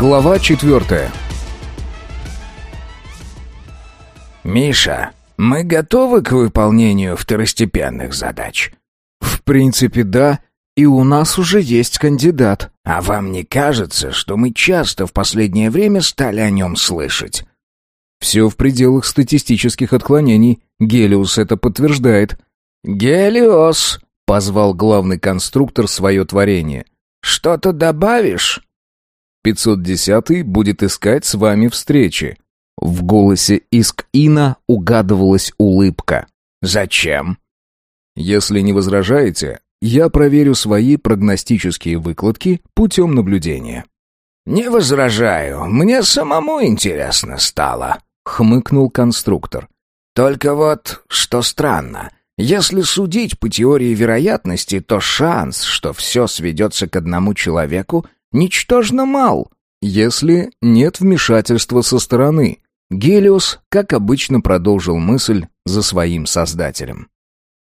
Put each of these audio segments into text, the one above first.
Глава четвертая. «Миша, мы готовы к выполнению второстепенных задач?» В принципе, да, и у нас уже есть кандидат. «А вам не кажется, что мы часто в последнее время стали о нем слышать?» Все в пределах статистических отклонений. Гелиус это подтверждает. «Гелиос!» — позвал главный конструктор свое творение. «Что-то добавишь?» 510-й будет искать с вами встречи». В голосе Иск-Ина угадывалась улыбка. «Зачем?» «Если не возражаете, я проверю свои прогностические выкладки путем наблюдения». «Не возражаю, мне самому интересно стало», — хмыкнул конструктор. «Только вот, что странно, если судить по теории вероятности, то шанс, что все сведется к одному человеку, ничтожно мал, если нет вмешательства со стороны. Гелиос, как обычно, продолжил мысль за своим создателем.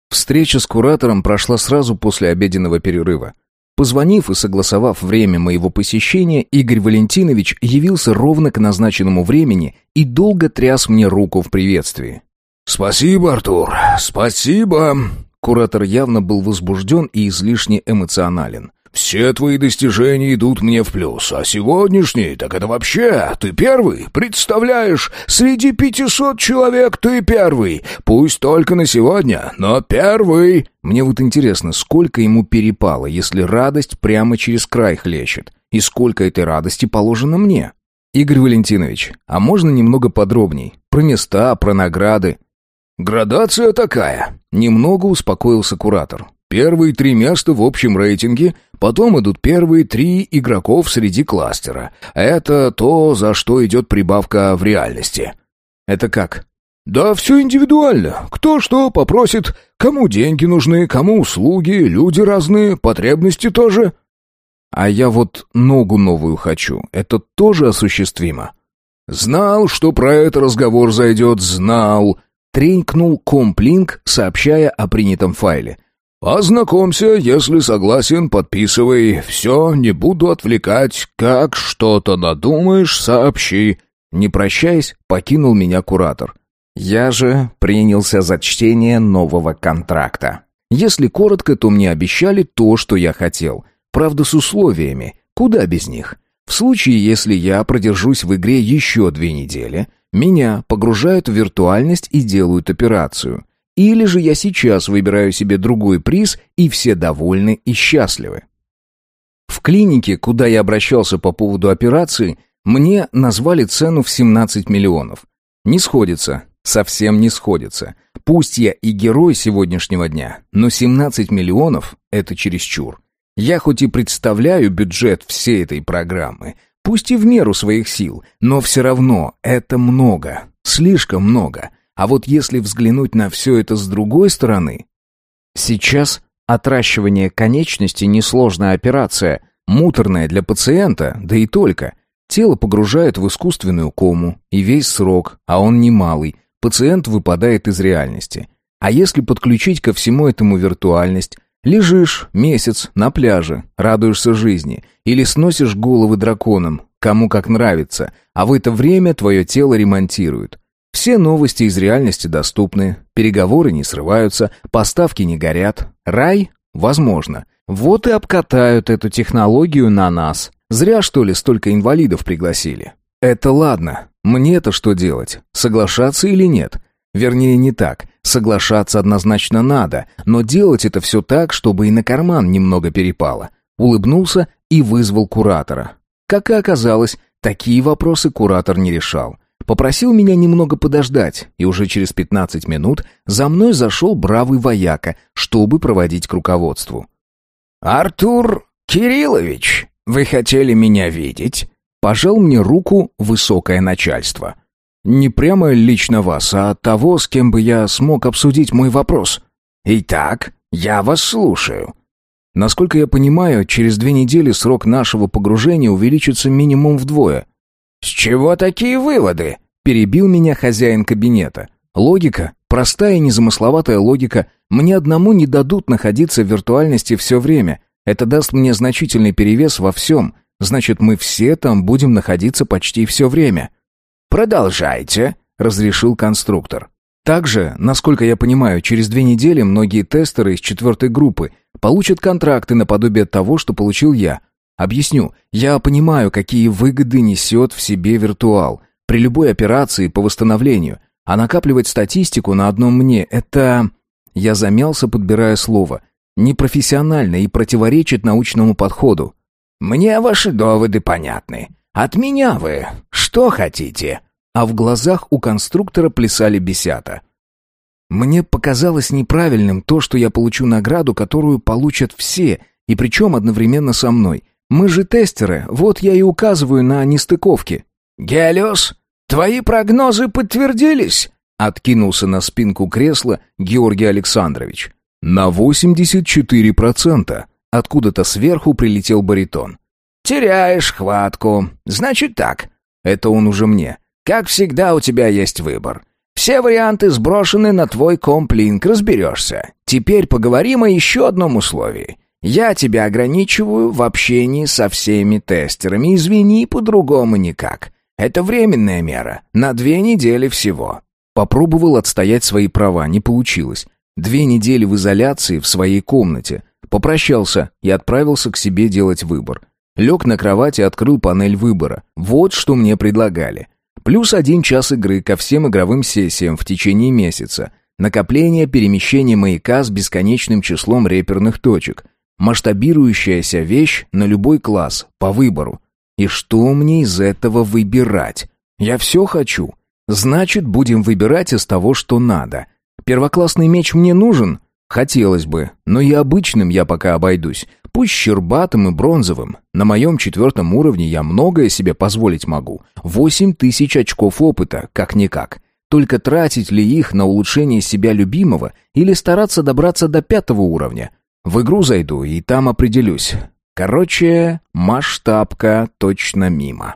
Встреча с куратором прошла сразу после обеденного перерыва. Позвонив и согласовав время моего посещения, Игорь Валентинович явился ровно к назначенному времени и долго тряс мне руку в приветствии. «Спасибо, Артур, спасибо!» Куратор явно был возбужден и излишне эмоционален. Все твои достижения идут мне в плюс, а сегодняшний, так это вообще, ты первый, представляешь, среди пятисот человек ты первый, пусть только на сегодня, но первый. Мне вот интересно, сколько ему перепало, если радость прямо через край хлещет, и сколько этой радости положено мне? Игорь Валентинович, а можно немного подробней? Про места, про награды? Градация такая. Немного успокоился куратор. Первые три места в общем рейтинге, потом идут первые три игроков среди кластера. Это то, за что идет прибавка в реальности. Это как? Да все индивидуально. Кто что попросит, кому деньги нужны, кому услуги, люди разные, потребности тоже. А я вот ногу новую хочу. Это тоже осуществимо. Знал, что про это разговор зайдет, знал. Тренькнул комплинк, сообщая о принятом файле. «Ознакомься, если согласен, подписывай. Все, не буду отвлекать. Как что-то надумаешь, сообщи». Не прощаясь, покинул меня куратор. Я же принялся за чтение нового контракта. Если коротко, то мне обещали то, что я хотел. Правда, с условиями. Куда без них? В случае, если я продержусь в игре еще две недели, меня погружают в виртуальность и делают операцию. Или же я сейчас выбираю себе другой приз, и все довольны и счастливы. В клинике, куда я обращался по поводу операции, мне назвали цену в 17 миллионов. Не сходится, совсем не сходится. Пусть я и герой сегодняшнего дня, но 17 миллионов — это чересчур. Я хоть и представляю бюджет всей этой программы, пусть и в меру своих сил, но все равно это много, слишком много. А вот если взглянуть на все это с другой стороны... Сейчас отращивание конечности несложная операция, муторная для пациента, да и только. Тело погружают в искусственную кому, и весь срок, а он немалый, пациент выпадает из реальности. А если подключить ко всему этому виртуальность, лежишь месяц на пляже, радуешься жизни, или сносишь головы драконам, кому как нравится, а в это время твое тело ремонтируют. Все новости из реальности доступны, переговоры не срываются, поставки не горят. Рай? Возможно. Вот и обкатают эту технологию на нас. Зря, что ли, столько инвалидов пригласили. Это ладно. Мне-то что делать? Соглашаться или нет? Вернее, не так. Соглашаться однозначно надо, но делать это все так, чтобы и на карман немного перепало. Улыбнулся и вызвал куратора. Как и оказалось, такие вопросы куратор не решал. Попросил меня немного подождать, и уже через 15 минут за мной зашел бравый вояка, чтобы проводить к руководству. «Артур Кириллович, вы хотели меня видеть?» Пожал мне руку высокое начальство. «Не прямо лично вас, а того, с кем бы я смог обсудить мой вопрос». «Итак, я вас слушаю». Насколько я понимаю, через две недели срок нашего погружения увеличится минимум вдвое. «С чего такие выводы?» — перебил меня хозяин кабинета. «Логика, простая и незамысловатая логика. Мне одному не дадут находиться в виртуальности все время. Это даст мне значительный перевес во всем. Значит, мы все там будем находиться почти все время. Продолжайте, разрешил конструктор. Также, насколько я понимаю, через две недели многие тестеры из четвертой группы получат контракты наподобие того, что получил я. Объясню. Я понимаю, какие выгоды несет в себе виртуал при любой операции по восстановлению, а накапливать статистику на одном мне — это... Я замялся, подбирая слово. Непрофессионально и противоречит научному подходу. «Мне ваши доводы понятны. От меня вы что хотите?» а в глазах у конструктора плясали бесята. Мне показалось неправильным то, что я получу награду, которую получат все, и причем одновременно со мной. Мы же тестеры, вот я и указываю на нестыковки. «Гелиос, твои прогнозы подтвердились?» Откинулся на спинку кресла Георгий Александрович. «На 84%. Откуда-то сверху прилетел баритон. «Теряешь хватку. Значит так. Это он уже мне. Как всегда, у тебя есть выбор. Все варианты сброшены на твой комплинк, разберешься. Теперь поговорим о еще одном условии. Я тебя ограничиваю в общении со всеми тестерами, извини, по-другому никак. Это временная мера, на две недели всего». Попробовал отстоять свои права, не получилось. Две недели в изоляции в своей комнате. Попрощался и отправился к себе делать выбор. Лег на кровать и открыл панель выбора. Вот что мне предлагали. Плюс один час игры ко всем игровым сессиям в течение месяца. Накопление перемещения маяка с бесконечным числом реперных точек. Масштабирующаяся вещь на любой класс, по выбору. И что мне из этого выбирать? Я все хочу. Значит, будем выбирать из того, что надо. Первоклассный меч мне нужен? Хотелось бы, но и обычным я пока обойдусь. Пусть щербатым и бронзовым. На моем четвертом уровне я многое себе позволить могу. Восемь тысяч очков опыта, как-никак. Только тратить ли их на улучшение себя любимого или стараться добраться до пятого уровня? В игру зайду и там определюсь. Короче, масштабка точно мимо.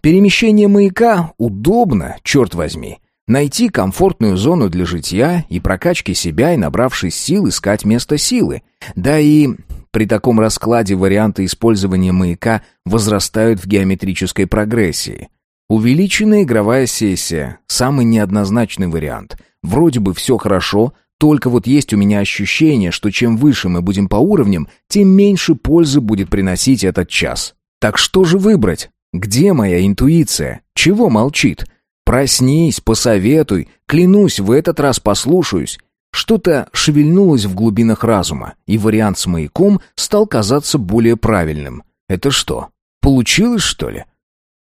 Перемещение маяка удобно, черт возьми. Найти комфортную зону для житья и прокачки себя и, набравшись сил, искать место силы. Да и при таком раскладе варианты использования маяка возрастают в геометрической прогрессии. Увеличенная игровая сессия – самый неоднозначный вариант. Вроде бы все хорошо, только вот есть у меня ощущение, что чем выше мы будем по уровням, тем меньше пользы будет приносить этот час. Так что же выбрать? Где моя интуиция? Чего молчит? Проснись, посоветуй, клянусь, в этот раз послушаюсь. Что-то шевельнулось в глубинах разума, и вариант с маяком стал казаться более правильным. Это что, получилось, что ли?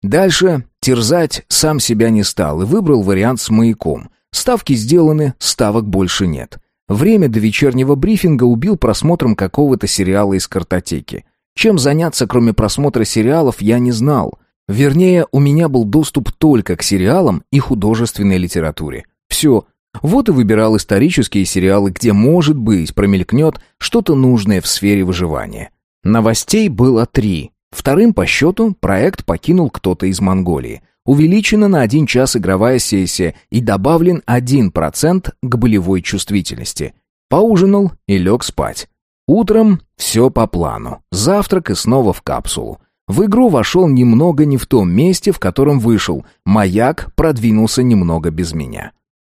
Дальше терзать сам себя не стал и выбрал вариант с маяком. Ставки сделаны, ставок больше нет. Время до вечернего брифинга убил просмотром какого-то сериала из картотеки. Чем заняться, кроме просмотра сериалов, я не знал. Вернее, у меня был доступ только к сериалам и художественной литературе. Все, вот и выбирал исторические сериалы, где, может быть, промелькнет что-то нужное в сфере выживания. Новостей было три. Вторым по счету проект покинул кто-то из Монголии. Увеличена на один час игровая сессия и добавлен 1% к болевой чувствительности. Поужинал и лег спать. Утром все по плану. Завтрак и снова в капсулу. В игру вошел немного не в том месте, в котором вышел. Маяк продвинулся немного без меня.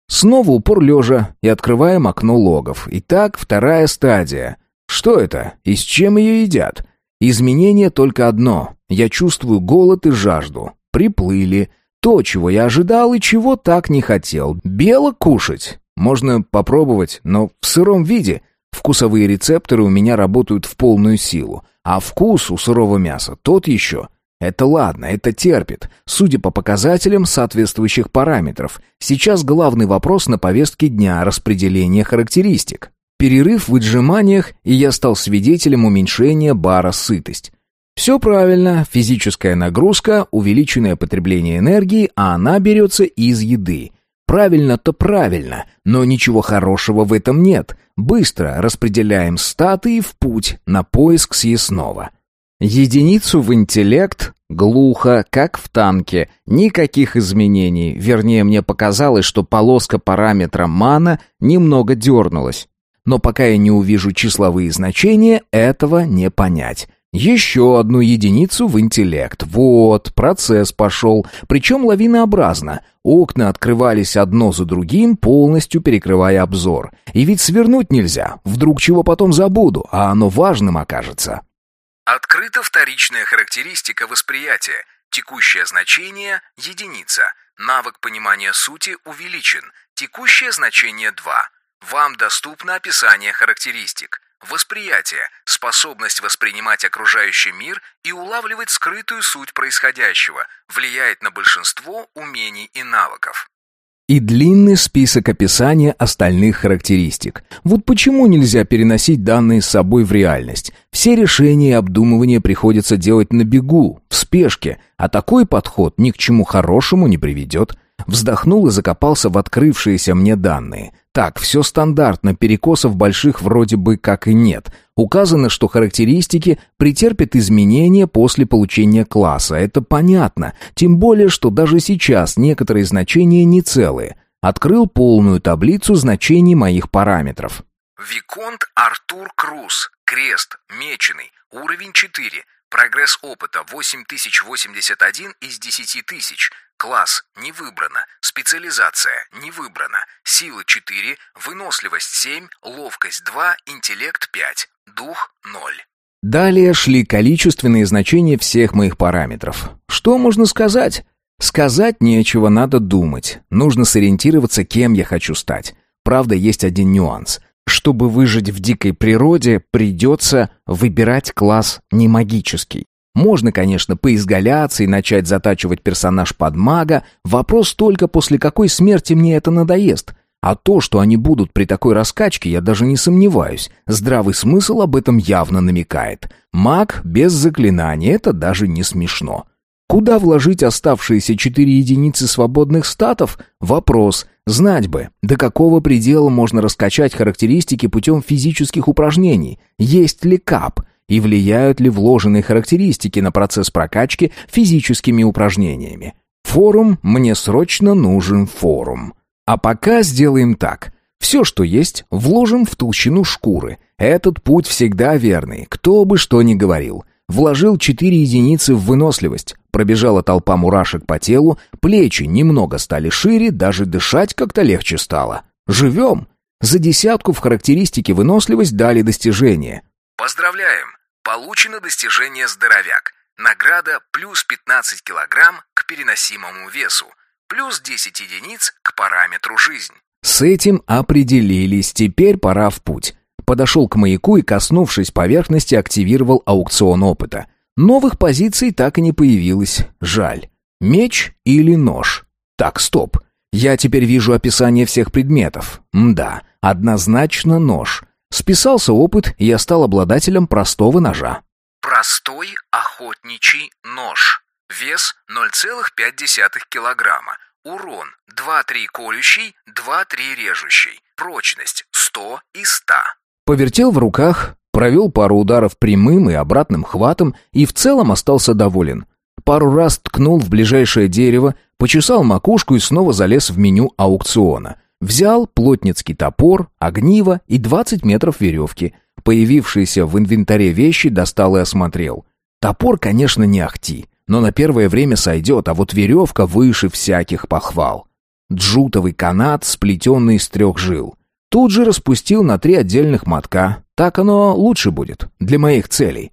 Снова упор лежа и открываем окно логов. Итак, вторая стадия. Что это? И с чем ее едят? Изменение только одно. Я чувствую голод и жажду. Приплыли. То, чего я ожидал и чего так не хотел. Белок кушать. Можно попробовать, но в сыром виде. Вкусовые рецепторы у меня работают в полную силу. А вкус у сырого мяса тот еще. Это ладно, это терпит, судя по показателям соответствующих параметров. Сейчас главный вопрос на повестке дня – распределение характеристик. Перерыв в отжиманиях, и я стал свидетелем уменьшения бара сытость. Все правильно, физическая нагрузка, увеличенное потребление энергии, а она берется из еды. Правильно-то правильно, но ничего хорошего в этом нет. Быстро распределяем статы и в путь на поиск съестного. Единицу в интеллект, глухо, как в танке, никаких изменений. Вернее, мне показалось, что полоска параметра мана немного дернулась. Но пока я не увижу числовые значения, этого не понять. Еще одну единицу в интеллект. Вот, процесс пошел, причем лавинообразно. Окна открывались одно за другим, полностью перекрывая обзор. И ведь свернуть нельзя, вдруг чего потом забуду, а оно важным окажется. Открыта вторичная характеристика восприятия. Текущее значение – единица. Навык понимания сути увеличен. Текущее значение 2. Вам доступно описание характеристик. Восприятие – способность воспринимать окружающий мир и улавливать скрытую суть происходящего, влияет на большинство умений и навыков. И длинный список описания остальных характеристик. Вот почему нельзя переносить данные с собой в реальность. Все решения и обдумывания приходится делать на бегу, в спешке, а такой подход ни к чему хорошему не приведет. Вздохнул и закопался в открывшиеся мне данные. Так, все стандартно, перекосов больших вроде бы как и нет. Указано, что характеристики претерпят изменения после получения класса. Это понятно, тем более, что даже сейчас некоторые значения не целые. Открыл полную таблицу значений моих параметров. Виконт Артур Круз. Крест. Меченый. Уровень 4. Прогресс опыта 8081 из 10 тысяч. Класс не выбрано. Специализация не выбрана. Сила 4, выносливость 7, ловкость 2, интеллект 5, дух 0. Далее шли количественные значения всех моих параметров. Что можно сказать? Сказать нечего, надо думать. Нужно сориентироваться, кем я хочу стать. Правда, есть один нюанс. Чтобы выжить в дикой природе, придется выбирать класс не магический. Можно, конечно, поизгаляться и начать затачивать персонаж под мага, вопрос только после какой смерти мне это надоест. А то, что они будут при такой раскачке, я даже не сомневаюсь. Здравый смысл об этом явно намекает. Маг без заклинаний — это даже не смешно. Куда вложить оставшиеся четыре единицы свободных статов? Вопрос. Знать бы, до какого предела можно раскачать характеристики путем физических упражнений. Есть ли кап? И влияют ли вложенные характеристики на процесс прокачки физическими упражнениями. Форум мне срочно нужен форум. А пока сделаем так. Все, что есть, вложим в толщину шкуры. Этот путь всегда верный, кто бы что ни говорил. Вложил четыре единицы в выносливость. Пробежала толпа мурашек по телу, плечи немного стали шире, даже дышать как-то легче стало. Живем! За десятку в характеристике выносливость дали достижение. Поздравляем! Получено достижение «Здоровяк». Награда плюс 15 килограмм к переносимому весу, плюс 10 единиц к параметру «Жизнь». С этим определились, теперь пора в путь. Подошел к маяку и, коснувшись поверхности, активировал аукцион опыта. Новых позиций так и не появилось. Жаль. Меч или нож? Так, стоп. Я теперь вижу описание всех предметов. Мда, однозначно нож. Списался опыт, и я стал обладателем простого ножа. Простой охотничий нож. Вес 0,5 килограмма. Урон 2-3 колющий, 2-3 режущий. Прочность 100 из 100. Повертел в руках, провел пару ударов прямым и обратным хватом и в целом остался доволен. Пару раз ткнул в ближайшее дерево, почесал макушку и снова залез в меню аукциона. Взял плотницкий топор, огниво и 20 метров веревки. Появившиеся в инвентаре вещи достал и осмотрел. Топор, конечно, не ахти, но на первое время сойдет, а вот веревка выше всяких похвал. Джутовый канат, сплетенный из трех жил. Тут же распустил на три отдельных мотка. Так оно лучше будет, для моих целей.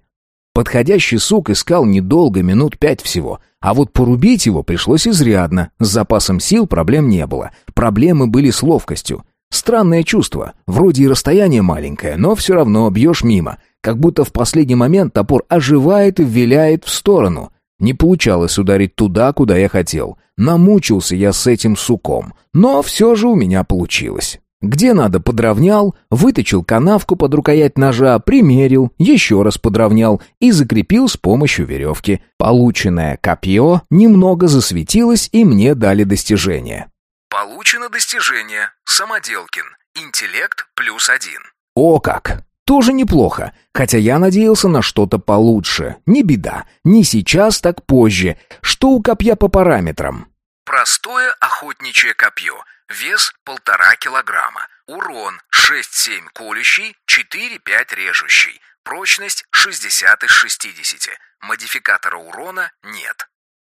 Подходящий сук искал недолго, минут пять всего, а вот порубить его пришлось изрядно. С запасом сил проблем не было. Проблемы были с ловкостью. Странное чувство. Вроде и расстояние маленькое, но все равно бьешь мимо. Как будто в последний момент топор оживает и виляет в сторону. Не получалось ударить туда, куда я хотел. Намучился я с этим суком. Но все же у меня получилось. Где надо, подровнял, выточил канавку под рукоять ножа, примерил, еще раз подровнял и закрепил с помощью веревки. Полученное копье немного засветилось и мне дали достижение. Получено достижение «Самоделкин». Интеллект плюс один. О как! Тоже неплохо, хотя я надеялся на что-то получше. Не беда, не сейчас, так позже. Что у копья по параметрам? Простое охотничье копье – Вес полтора килограмма. Урон 6-7 колющий, 4-5 режущий. Прочность 60 из 60. Модификатора урона нет.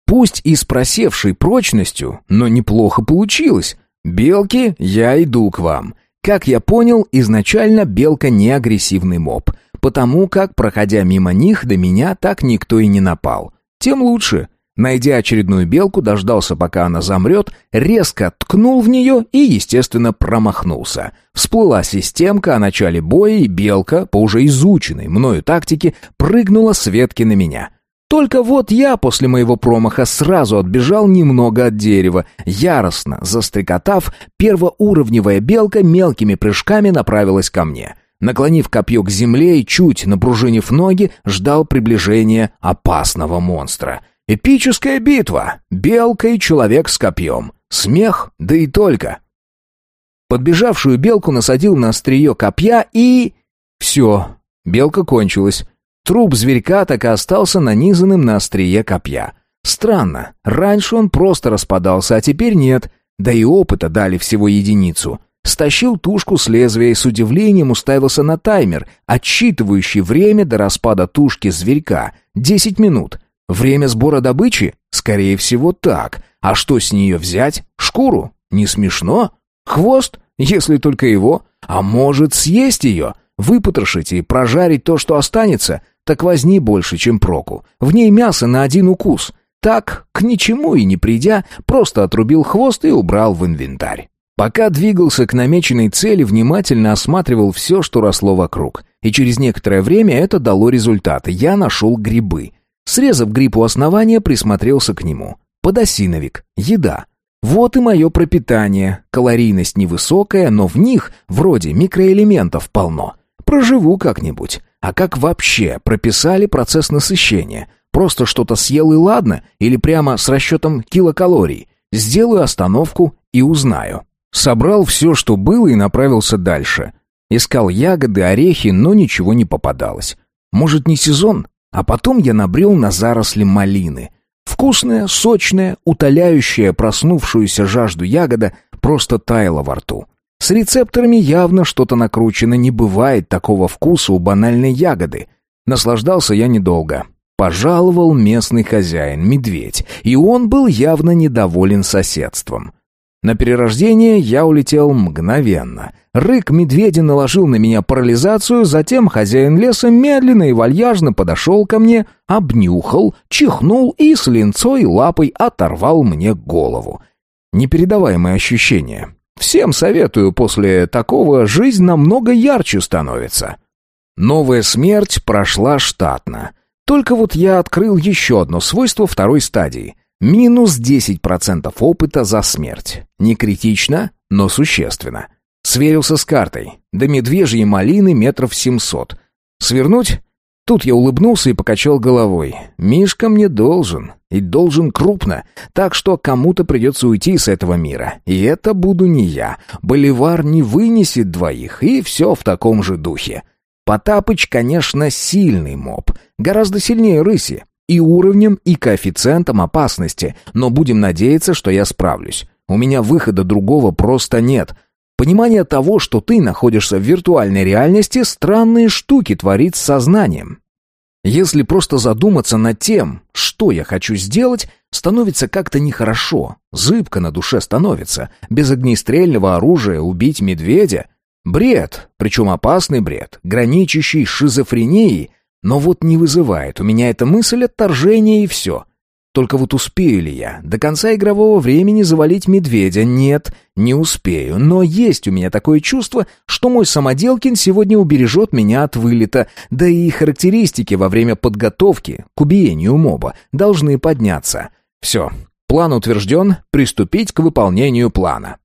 Пусть и с просевшей прочностью, но неплохо получилось. Белки, я иду к вам. Как я понял, изначально белка не агрессивный моб, потому как, проходя мимо них, до меня так никто и не напал. Тем лучше. Найдя очередную белку, дождался, пока она замрет, резко ткнул в нее и, естественно, промахнулся. Всплыла системка о начале боя, и белка, по уже изученной мною тактике, прыгнула с ветки на меня. Только вот я после моего промаха сразу отбежал немного от дерева, яростно застрекотав, первоуровневая белка мелкими прыжками направилась ко мне. Наклонив копье к земле и чуть напружинив ноги, ждал приближения опасного монстра — Эпическая битва. Белка и человек с копьем. Смех, да и только. Подбежавшую белку насадил на острие копья и... Все, белка кончилась. Труп зверька так и остался нанизанным на острие копья. Странно, раньше он просто распадался, а теперь нет. Да и опыта дали всего единицу. Стащил тушку с лезвия и с удивлением уставился на таймер, отсчитывающий время до распада тушки зверька. Десять минут. Время сбора добычи? Скорее всего, так. А что с нее взять? Шкуру? Не смешно? Хвост? Если только его. А может, съесть ее? Выпотрошить и прожарить то, что останется? Так возни больше, чем проку. В ней мясо на один укус. Так, к ничему и не придя, просто отрубил хвост и убрал в инвентарь. Пока двигался к намеченной цели, внимательно осматривал все, что росло вокруг. И через некоторое время это дало результаты. Я нашел грибы. Срезав гриб у основания, присмотрелся к нему. Подосиновик. Еда. Вот и мое пропитание. Калорийность невысокая, но в них вроде микроэлементов полно. Проживу как-нибудь. А как вообще прописали процесс насыщения? Просто что-то съел и ладно? Или прямо с расчетом килокалорий? Сделаю остановку и узнаю. Собрал все, что было, и направился дальше. Искал ягоды, орехи, но ничего не попадалось. Может, не сезон? А потом я набрел на заросли малины. Вкусная, сочная, утоляющая проснувшуюся жажду ягода просто таяла во рту. С рецепторами явно что-то накручено, не бывает такого вкуса у банальной ягоды. Наслаждался я недолго. Пожаловал местный хозяин, медведь, и он был явно недоволен соседством. На перерождение я улетел мгновенно. Рык медведя наложил на меня парализацию, затем хозяин леса медленно и вальяжно подошел ко мне, обнюхал, чихнул и с линцой лапой оторвал мне голову. Непередаваемое ощущение. Всем советую, после такого жизнь намного ярче становится. Новая смерть прошла штатно. Только вот я открыл еще одно свойство второй стадии — Минус 10% опыта за смерть. Не критично, но существенно. Сверился с картой. До медвежьей малины метров 700. Свернуть? Тут я улыбнулся и покачал головой. Мишка мне должен. И должен крупно. Так что кому-то придется уйти с этого мира. И это буду не я. Боливар не вынесет двоих. И все в таком же духе. Потапыч, конечно, сильный моб. Гораздо сильнее рыси и уровнем, и коэффициентом опасности, но будем надеяться, что я справлюсь. У меня выхода другого просто нет. Понимание того, что ты находишься в виртуальной реальности, странные штуки творит с сознанием. Если просто задуматься над тем, что я хочу сделать, становится как-то нехорошо, зыбко на душе становится. Без огнестрельного оружия убить медведя — бред, причем опасный бред, граничащий с шизофренией — но вот не вызывает у меня эта мысль отторжения и все. Только вот успею ли я до конца игрового времени завалить медведя? Нет, не успею. Но есть у меня такое чувство, что мой самоделкин сегодня убережет меня от вылета, да и характеристики во время подготовки к убиению моба должны подняться. Все, план утвержден, приступить к выполнению плана.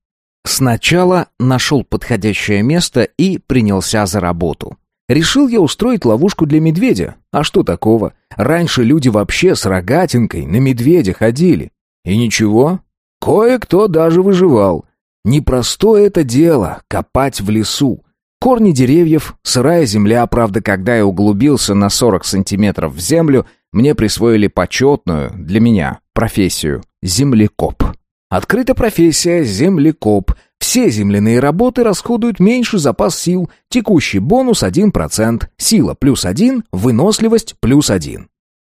Сначала нашел подходящее место и принялся за работу. Решил я устроить ловушку для медведя. А что такого? Раньше люди вообще с рогатинкой на медведя ходили. И ничего, кое-кто даже выживал. Непростое это дело — копать в лесу. Корни деревьев, сырая земля, правда, когда я углубился на 40 сантиметров в землю, мне присвоили почетную, для меня, профессию — землекоп. Открыта профессия «землекоп», Все земляные работы расходуют меньше запас сил, текущий бонус 1%, сила плюс 1, выносливость плюс 1.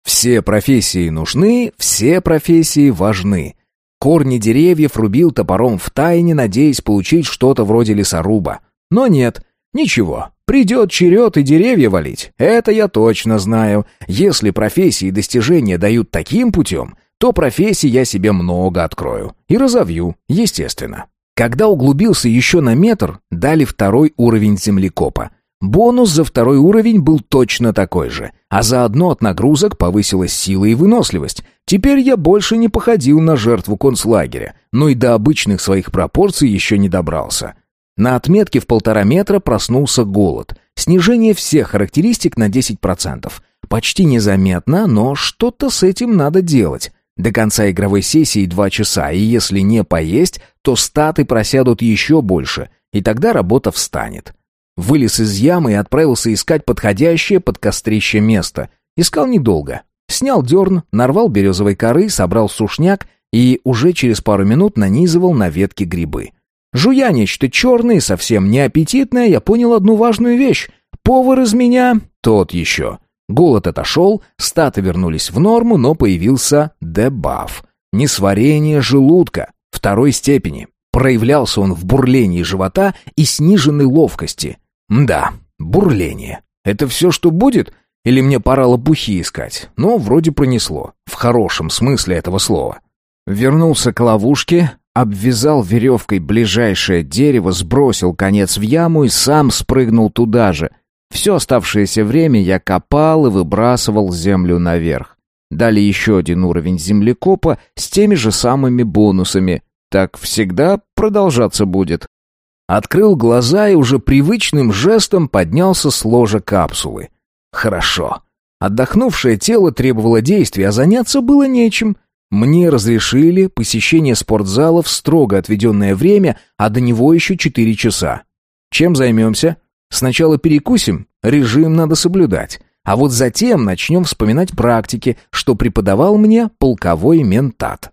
Все профессии нужны, все профессии важны. Корни деревьев рубил топором в тайне, надеясь получить что-то вроде лесоруба. Но нет, ничего, придет черед и деревья валить. Это я точно знаю. Если профессии и достижения дают таким путем, то профессий я себе много открою. И разовью, естественно. Когда углубился еще на метр, дали второй уровень землекопа. Бонус за второй уровень был точно такой же, а заодно от нагрузок повысилась сила и выносливость. Теперь я больше не походил на жертву концлагеря, но и до обычных своих пропорций еще не добрался. На отметке в полтора метра проснулся голод. Снижение всех характеристик на 10%. Почти незаметно, но что-то с этим надо делать. До конца игровой сессии два часа, и если не поесть, то статы просядут еще больше, и тогда работа встанет. Вылез из ямы и отправился искать подходящее под кострище место. Искал недолго. Снял дерн, нарвал березовой коры, собрал сушняк и уже через пару минут нанизывал на ветки грибы. Жуя нечто черное совсем неаппетитное, я понял одну важную вещь. Повар из меня тот еще. Голод отошел, статы вернулись в норму, но появился дебаф. Несварение желудка второй степени. Проявлялся он в бурлении живота и сниженной ловкости. Да, бурление. Это все, что будет? Или мне пора лопухи искать? Но вроде пронесло. В хорошем смысле этого слова. Вернулся к ловушке, обвязал веревкой ближайшее дерево, сбросил конец в яму и сам спрыгнул туда же. Все оставшееся время я копал и выбрасывал землю наверх. Дали еще один уровень землекопа с теми же самыми бонусами. Так всегда продолжаться будет. Открыл глаза и уже привычным жестом поднялся с ложа капсулы. Хорошо. Отдохнувшее тело требовало действий, а заняться было нечем. Мне разрешили посещение спортзала в строго отведенное время, а до него еще четыре часа. Чем займемся? Сначала перекусим, режим надо соблюдать. А вот затем начнем вспоминать практики, что преподавал мне полковой ментат.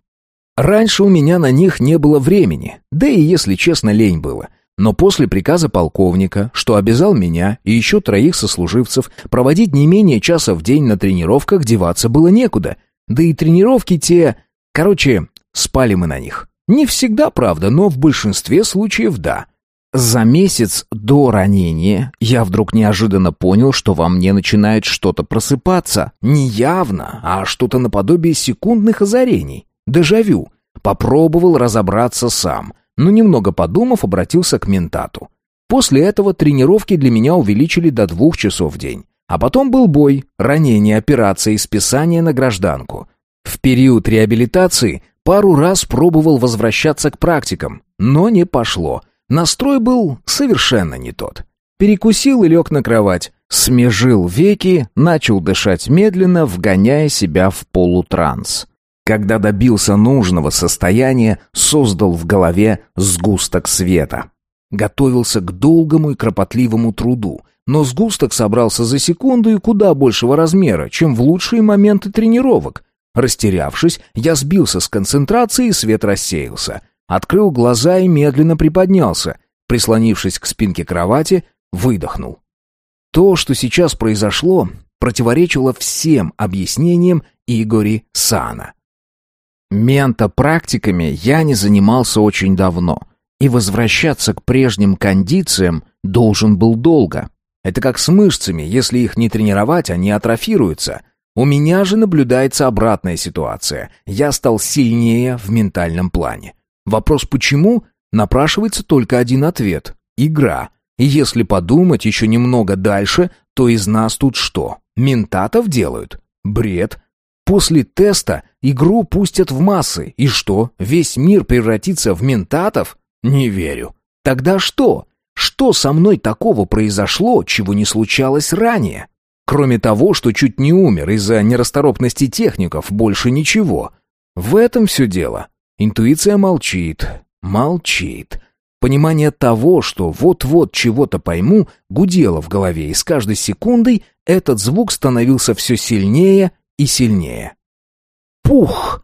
Раньше у меня на них не было времени, да и, если честно, лень было — но после приказа полковника, что обязал меня и еще троих сослуживцев проводить не менее часа в день на тренировках, деваться было некуда. Да и тренировки те... Короче, спали мы на них. Не всегда, правда, но в большинстве случаев да. За месяц до ранения я вдруг неожиданно понял, что во мне начинает что-то просыпаться. Не явно, а что-то наподобие секундных озарений. Дежавю. Попробовал разобраться сам но немного подумав, обратился к ментату. После этого тренировки для меня увеличили до двух часов в день. А потом был бой, ранение, операция и списание на гражданку. В период реабилитации пару раз пробовал возвращаться к практикам, но не пошло. Настрой был совершенно не тот. Перекусил и лег на кровать, смежил веки, начал дышать медленно, вгоняя себя в полутранс. Когда добился нужного состояния, создал в голове сгусток света. Готовился к долгому и кропотливому труду, но сгусток собрался за секунду и куда большего размера, чем в лучшие моменты тренировок. Растерявшись, я сбился с концентрации, и свет рассеялся. Открыл глаза и медленно приподнялся. Прислонившись к спинке кровати, выдохнул. То, что сейчас произошло, противоречило всем объяснениям Игори Сана. Ментопрактиками я не занимался очень давно, и возвращаться к прежним кондициям должен был долго. Это как с мышцами, если их не тренировать, они атрофируются. У меня же наблюдается обратная ситуация. Я стал сильнее в ментальном плане. Вопрос «почему?» напрашивается только один ответ – игра. И если подумать еще немного дальше, то из нас тут что? Ментатов делают? Бред. После теста игру пустят в массы. И что, весь мир превратится в ментатов? Не верю. Тогда что? Что со мной такого произошло, чего не случалось ранее? Кроме того, что чуть не умер из-за нерасторопности техников, больше ничего. В этом все дело. Интуиция молчит, молчит. Понимание того, что вот-вот чего-то пойму, гудело в голове, и с каждой секундой этот звук становился все сильнее и сильнее. Пух!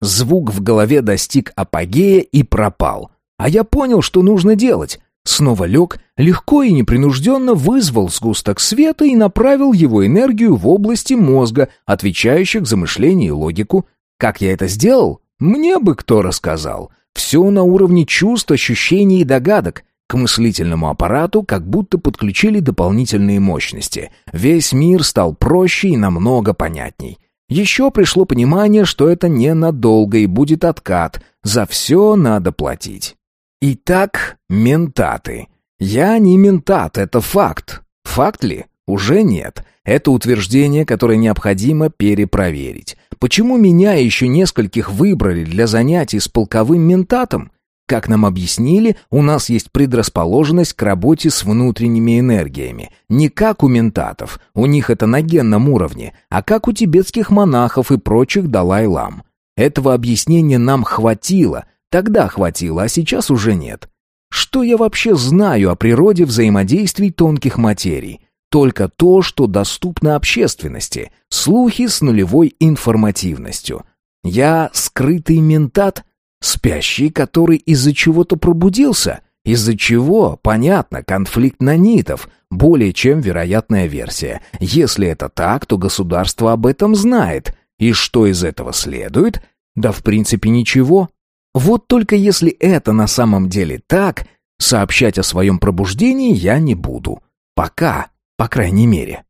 Звук в голове достиг апогея и пропал. А я понял, что нужно делать. Снова лег, легко и непринужденно вызвал сгусток света и направил его энергию в области мозга, отвечающих за мышление и логику. Как я это сделал? Мне бы кто рассказал. Все на уровне чувств, ощущений и догадок. К мыслительному аппарату как будто подключили дополнительные мощности. Весь мир стал проще и намного понятней. Еще пришло понимание, что это ненадолго и будет откат. За все надо платить. Итак, ментаты. Я не ментат, это факт. Факт ли? Уже нет. Это утверждение, которое необходимо перепроверить. Почему меня еще нескольких выбрали для занятий с полковым ментатом? Как нам объяснили, у нас есть предрасположенность к работе с внутренними энергиями. Не как у ментатов, у них это на генном уровне, а как у тибетских монахов и прочих Далай-лам. Этого объяснения нам хватило, тогда хватило, а сейчас уже нет. Что я вообще знаю о природе взаимодействий тонких материй? Только то, что доступно общественности, слухи с нулевой информативностью. Я скрытый ментат – Спящий, который из-за чего-то пробудился. Из-за чего, понятно, конфликт нанитов, более чем вероятная версия. Если это так, то государство об этом знает. И что из этого следует? Да в принципе ничего. Вот только если это на самом деле так, сообщать о своем пробуждении я не буду. Пока, по крайней мере.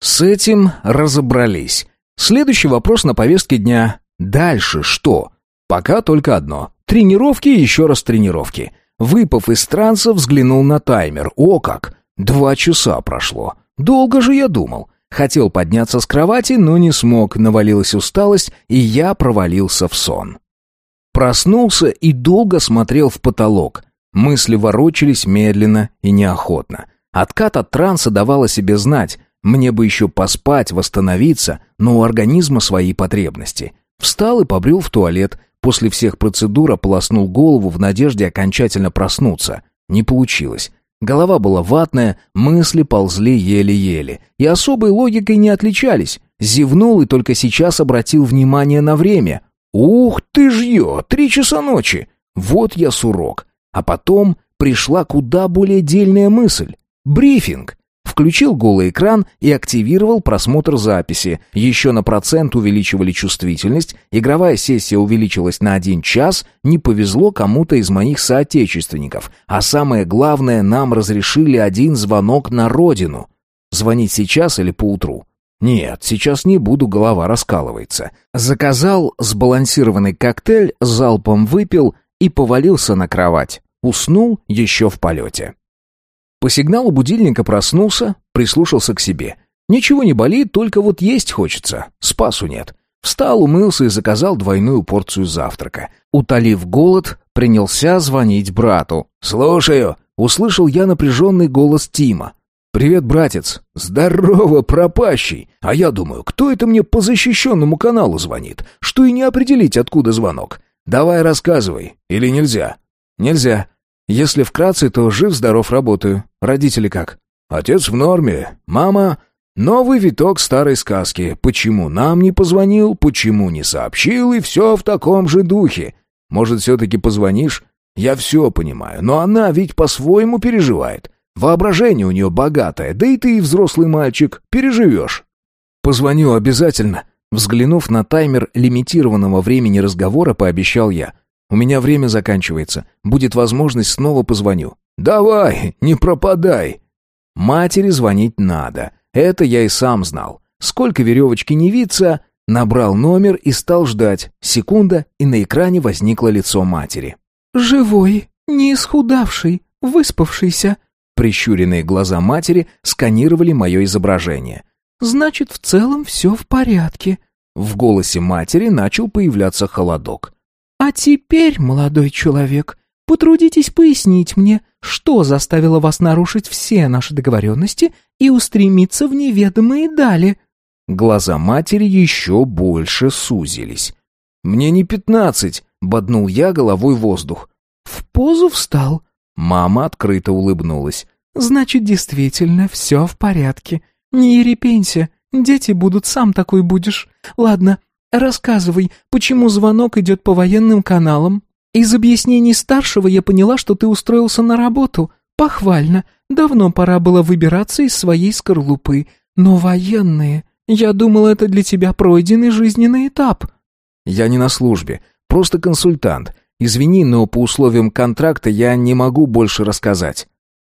С этим разобрались. Следующий вопрос на повестке дня. Дальше что? Пока только одно. Тренировки и еще раз тренировки. Выпав из транса, взглянул на таймер. О как! Два часа прошло. Долго же я думал. Хотел подняться с кровати, но не смог. Навалилась усталость, и я провалился в сон. Проснулся и долго смотрел в потолок. Мысли ворочались медленно и неохотно. Откат от транса давал о себе знать. Мне бы еще поспать, восстановиться, но у организма свои потребности. Встал и побрел в туалет, После всех процедур ополоснул голову в надежде окончательно проснуться. Не получилось. Голова была ватная, мысли ползли еле-еле. И особой логикой не отличались. Зевнул и только сейчас обратил внимание на время. «Ух ты ж ё! Три часа ночи!» Вот я сурок. А потом пришла куда более дельная мысль. Брифинг. Включил голый экран и активировал просмотр записи. Еще на процент увеличивали чувствительность, игровая сессия увеличилась на один час, не повезло кому-то из моих соотечественников. А самое главное, нам разрешили один звонок на родину. Звонить сейчас или поутру? Нет, сейчас не буду, голова раскалывается. Заказал сбалансированный коктейль, залпом выпил и повалился на кровать. Уснул еще в полете. По сигналу будильника проснулся, прислушался к себе. Ничего не болит, только вот есть хочется. Спасу нет. Встал, умылся и заказал двойную порцию завтрака. Утолив голод, принялся звонить брату. «Слушаю!» — услышал я напряженный голос Тима. «Привет, братец!» «Здорово, пропащий!» А я думаю, кто это мне по защищенному каналу звонит? Что и не определить, откуда звонок. Давай рассказывай. Или нельзя?» «Нельзя. Если вкратце, то жив-здоров работаю. Родители как? Отец в норме. Мама... Новый виток старой сказки. Почему нам не позвонил, почему не сообщил, и все в таком же духе. Может, все-таки позвонишь? Я все понимаю, но она ведь по-своему переживает. Воображение у нее богатое, да и ты, взрослый мальчик, переживешь. Позвоню обязательно. Взглянув на таймер лимитированного времени разговора, пообещал я. У меня время заканчивается. Будет возможность, снова позвоню. Давай, не пропадай. Матери звонить надо. Это я и сам знал. Сколько веревочки не виться, набрал номер и стал ждать. Секунда, и на экране возникло лицо матери. «Живой, не исхудавший, выспавшийся». Прищуренные глаза матери сканировали мое изображение. «Значит, в целом все в порядке». В голосе матери начал появляться холодок. «А теперь, молодой человек, потрудитесь пояснить мне, что заставило вас нарушить все наши договоренности и устремиться в неведомые дали». Глаза матери еще больше сузились. «Мне не пятнадцать», — боднул я головой воздух. «В позу встал». Мама открыто улыбнулась. «Значит, действительно, все в порядке. Не ерепенься, дети будут, сам такой будешь. Ладно, Рассказывай, почему звонок идет по военным каналам?» Из объяснений старшего я поняла, что ты устроился на работу. Похвально. Давно пора было выбираться из своей скорлупы. Но военные... Я думал, это для тебя пройденный жизненный этап». «Я не на службе. Просто консультант. Извини, но по условиям контракта я не могу больше рассказать».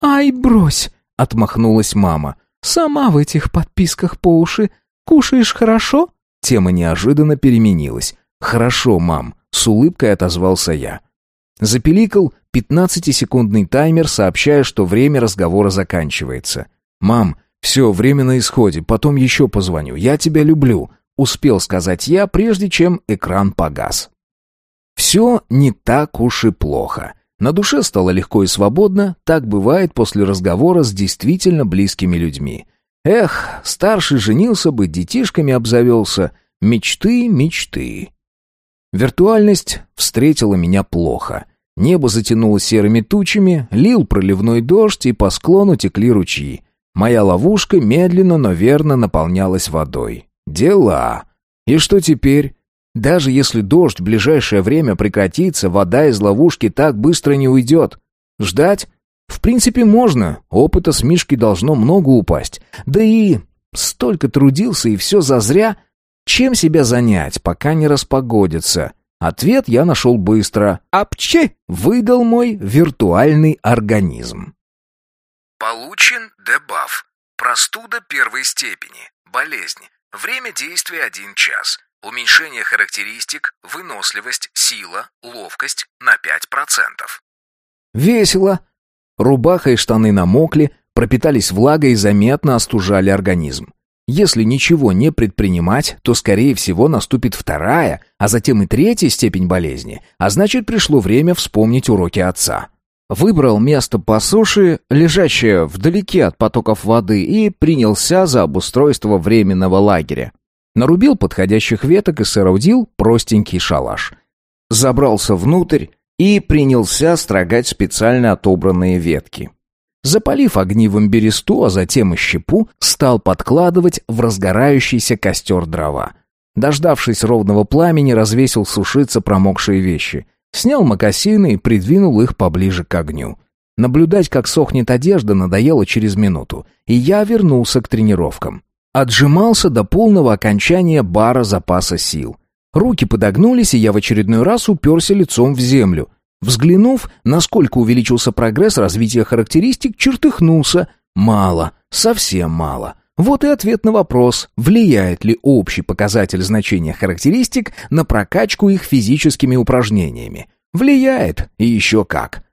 «Ай, брось!» — отмахнулась мама. «Сама в этих подписках по уши. Кушаешь хорошо?» Тема неожиданно переменилась. «Хорошо, мам», — с улыбкой отозвался я. Запеликал пятнадцатисекундный таймер, сообщая, что время разговора заканчивается. «Мам, все, время на исходе, потом еще позвоню. Я тебя люблю», — успел сказать я, прежде чем экран погас. Все не так уж и плохо. На душе стало легко и свободно, так бывает после разговора с действительно близкими людьми. Эх, старший женился бы, детишками обзавелся. Мечты, мечты. Виртуальность встретила меня плохо. Небо затянуло серыми тучами, лил проливной дождь, и по склону текли ручьи. Моя ловушка медленно, но верно наполнялась водой. Дела. И что теперь? Даже если дождь в ближайшее время прекратится, вода из ловушки так быстро не уйдет. Ждать? В принципе, можно. Опыта с Мишки должно много упасть. Да и столько трудился, и все зазря. Чем себя занять, пока не распогодится? Ответ я нашел быстро. «Апчи!» — выдал мой виртуальный организм. Получен дебаф. Простуда первой степени. Болезнь. Время действия 1 час. Уменьшение характеристик, выносливость, сила, ловкость на 5%. Весело. Рубаха и штаны намокли, пропитались влагой и заметно остужали организм. Если ничего не предпринимать, то, скорее всего, наступит вторая, а затем и третья степень болезни, а значит, пришло время вспомнить уроки отца. Выбрал место по суше, лежащее вдалеке от потоков воды, и принялся за обустройство временного лагеря. Нарубил подходящих веток и соорудил простенький шалаш. Забрался внутрь и принялся строгать специально отобранные ветки. Запалив огнивом бересту, а затем и щепу, стал подкладывать в разгорающийся костер дрова. Дождавшись ровного пламени, развесил сушиться промокшие вещи. Снял мокасины и придвинул их поближе к огню. Наблюдать, как сохнет одежда, надоело через минуту, и я вернулся к тренировкам. Отжимался до полного окончания бара запаса сил. Руки подогнулись, и я в очередной раз уперся лицом в землю. Взглянув, насколько увеличился прогресс развития характеристик, чертыхнулся. Мало, совсем мало. Вот и ответ на вопрос, влияет ли общий показатель значения характеристик на прокачку их физическими упражнениями. Влияет, и еще как.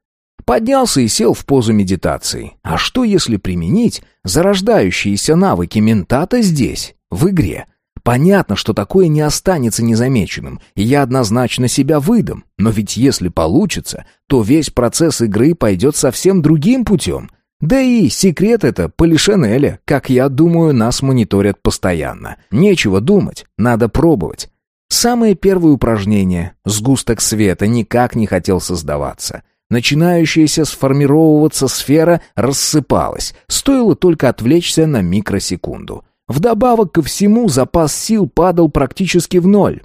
Поднялся и сел в позу медитации. А что если применить зарождающиеся навыки ментата здесь, в игре? Понятно, что такое не останется незамеченным, и я однозначно себя выдам. Но ведь если получится, то весь процесс игры пойдет совсем другим путем. Да и секрет это Полишинеля, как я думаю, нас мониторят постоянно. Нечего думать, надо пробовать. Самое первое упражнение, сгусток света, никак не хотел создаваться. Начинающаяся сформировываться сфера рассыпалась, стоило только отвлечься на микросекунду. Вдобавок ко всему запас сил падал практически в ноль.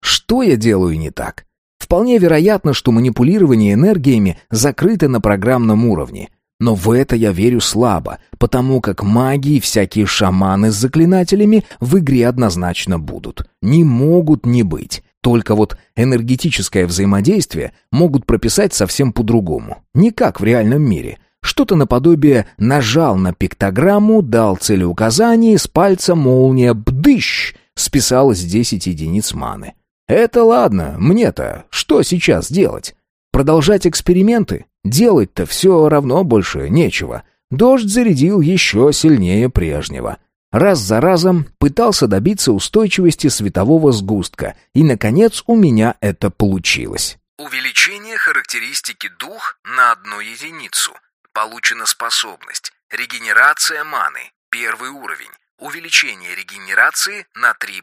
Что я делаю не так? Вполне вероятно, что манипулирование энергиями закрыто на программном уровне. Но в это я верю слабо, потому как маги и всякие шаманы с заклинателями в игре однозначно будут. Не могут не быть. Только вот энергетическое взаимодействие могут прописать совсем по-другому. Не как в реальном мире. Что-то наподобие нажал на пиктограмму, дал целеуказание, с пальца молния бдыщ списалось 10 единиц маны. Это ладно, мне-то что сейчас делать? Продолжать эксперименты? Делать-то все равно больше нечего. Дождь зарядил еще сильнее прежнего. Раз за разом пытался добиться устойчивости светового сгустка, и, наконец, у меня это получилось. Увеличение характеристики дух на одну единицу. Получена способность. Регенерация маны. Первый уровень. Увеличение регенерации на 3%.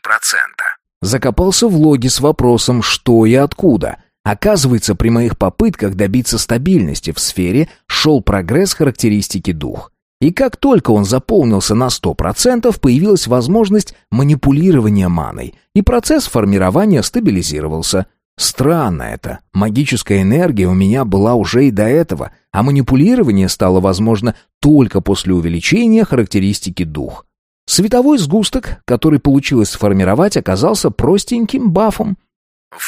Закопался в логи с вопросом «что и откуда?». Оказывается, при моих попытках добиться стабильности в сфере шел прогресс характеристики дух. И как только он заполнился на 100%, появилась возможность манипулирования маной, и процесс формирования стабилизировался. Странно это. Магическая энергия у меня была уже и до этого, а манипулирование стало возможно только после увеличения характеристики дух. Световой сгусток, который получилось сформировать, оказался простеньким бафом.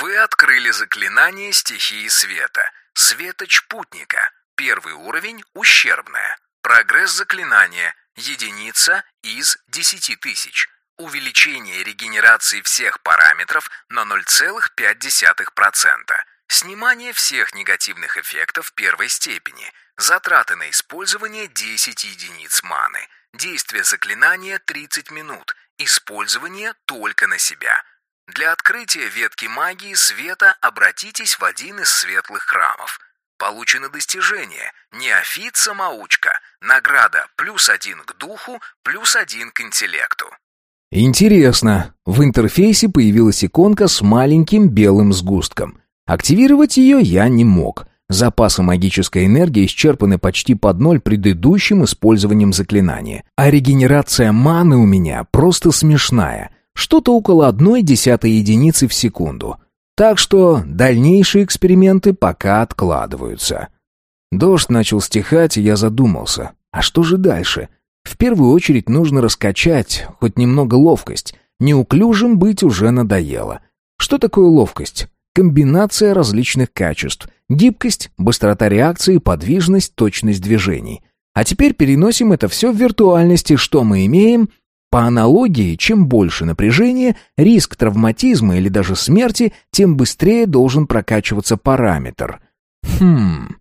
Вы открыли заклинание стихии света. Светоч путника. Первый уровень – ущербная. Прогресс заклинания – единица из 10 тысяч. Увеличение регенерации всех параметров на 0,5%. Снимание всех негативных эффектов первой степени. Затраты на использование 10 единиц маны. Действие заклинания 30 минут. Использование только на себя. Для открытия ветки магии света обратитесь в один из светлых храмов. Получено достижение «Неофит-самоучка». Награда плюс один к духу, плюс один к интеллекту. Интересно. В интерфейсе появилась иконка с маленьким белым сгустком. Активировать ее я не мог. Запасы магической энергии исчерпаны почти под ноль предыдущим использованием заклинания. А регенерация маны у меня просто смешная. Что-то около одной десятой единицы в секунду. Так что дальнейшие эксперименты пока откладываются. Дождь начал стихать, и я задумался. А что же дальше? В первую очередь нужно раскачать хоть немного ловкость. Неуклюжим быть уже надоело. Что такое ловкость? Комбинация различных качеств. Гибкость, быстрота реакции, подвижность, точность движений. А теперь переносим это все в виртуальности, что мы имеем. По аналогии, чем больше напряжения, риск травматизма или даже смерти, тем быстрее должен прокачиваться параметр. Хм...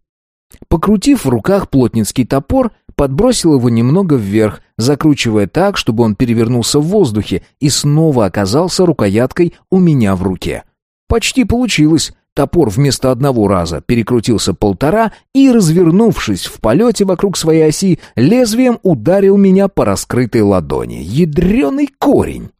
Покрутив в руках плотницкий топор, подбросил его немного вверх, закручивая так, чтобы он перевернулся в воздухе и снова оказался рукояткой у меня в руке. Почти получилось. Топор вместо одного раза перекрутился полтора и, развернувшись в полете вокруг своей оси, лезвием ударил меня по раскрытой ладони. Ядреный корень!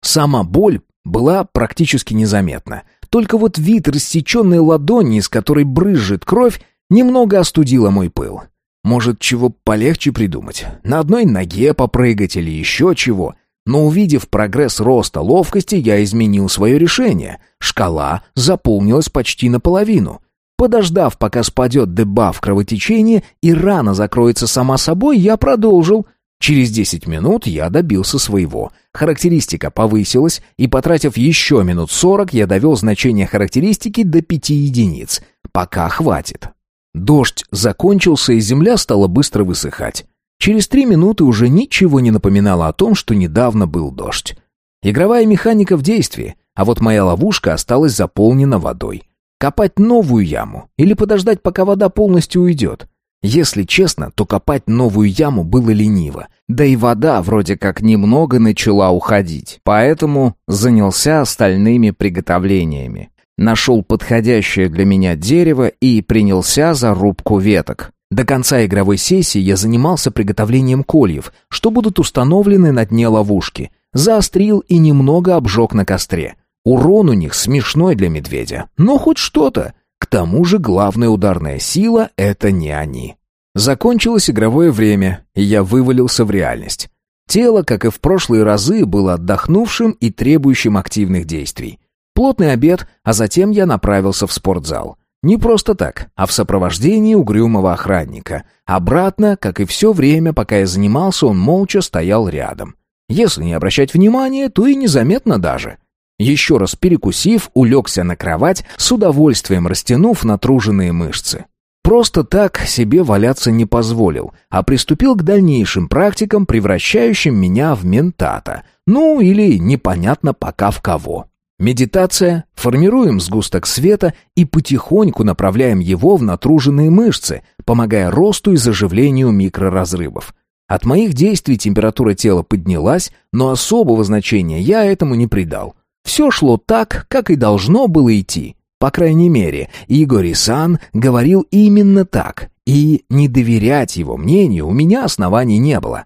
Сама боль была практически незаметна. Только вот вид рассеченной ладони, из которой брызжет кровь, немного остудила мой пыл. Может, чего полегче придумать? На одной ноге попрыгать или еще чего? Но увидев прогресс роста ловкости, я изменил свое решение. Шкала заполнилась почти наполовину. Подождав, пока спадет дебаф кровотечения и рана закроется сама собой, я продолжил. Через 10 минут я добился своего. Характеристика повысилась, и, потратив еще минут 40, я довел значение характеристики до 5 единиц. Пока хватит. Дождь закончился, и земля стала быстро высыхать. Через три минуты уже ничего не напоминало о том, что недавно был дождь. Игровая механика в действии, а вот моя ловушка осталась заполнена водой. Копать новую яму или подождать, пока вода полностью уйдет? Если честно, то копать новую яму было лениво. Да и вода вроде как немного начала уходить. Поэтому занялся остальными приготовлениями нашел подходящее для меня дерево и принялся за рубку веток. До конца игровой сессии я занимался приготовлением кольев, что будут установлены на дне ловушки. Заострил и немного обжег на костре. Урон у них смешной для медведя, но хоть что-то. К тому же главная ударная сила — это не они. Закончилось игровое время, и я вывалился в реальность. Тело, как и в прошлые разы, было отдохнувшим и требующим активных действий. Плотный обед, а затем я направился в спортзал. Не просто так, а в сопровождении угрюмого охранника. Обратно, как и все время, пока я занимался, он молча стоял рядом. Если не обращать внимания, то и незаметно даже. Еще раз перекусив, улегся на кровать, с удовольствием растянув натруженные мышцы. Просто так себе валяться не позволил, а приступил к дальнейшим практикам, превращающим меня в ментата. Ну, или непонятно пока в кого. Медитация, формируем сгусток света и потихоньку направляем его в натруженные мышцы, помогая росту и заживлению микроразрывов. От моих действий температура тела поднялась, но особого значения я этому не придал. Все шло так, как и должно было идти. По крайней мере, Игорь Исан говорил именно так, и не доверять его мнению у меня оснований не было.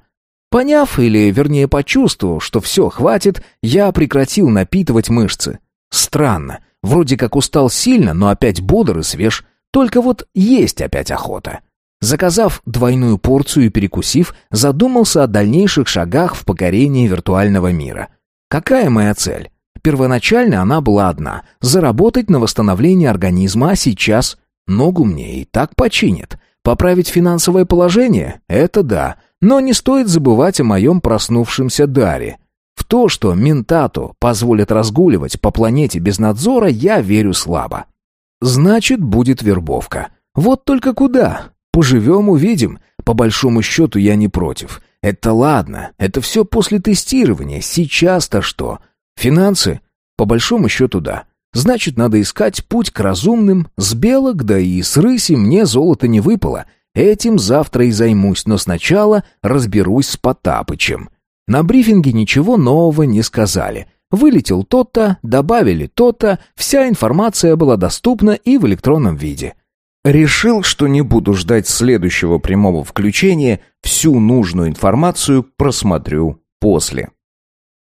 Поняв, или вернее почувствовав, что все, хватит, я прекратил напитывать мышцы. Странно, вроде как устал сильно, но опять бодр и свеж, только вот есть опять охота. Заказав двойную порцию и перекусив, задумался о дальнейших шагах в покорении виртуального мира. Какая моя цель? Первоначально она была одна — заработать на восстановление организма, а сейчас ногу мне и так починят. Поправить финансовое положение — это да, но не стоит забывать о моем проснувшемся даре. В то, что ментату позволят разгуливать по планете без надзора, я верю слабо. Значит, будет вербовка. Вот только куда? Поживем, увидим. По большому счету я не против. Это ладно, это все после тестирования. Сейчас-то что? Финансы? По большому счету да. Значит, надо искать путь к разумным. С белок, да и с рыси мне золото не выпало. Этим завтра и займусь, но сначала разберусь с Потапычем. На брифинге ничего нового не сказали. Вылетел тот-то, добавили то-то, вся информация была доступна и в электронном виде. Решил, что не буду ждать следующего прямого включения, всю нужную информацию просмотрю после.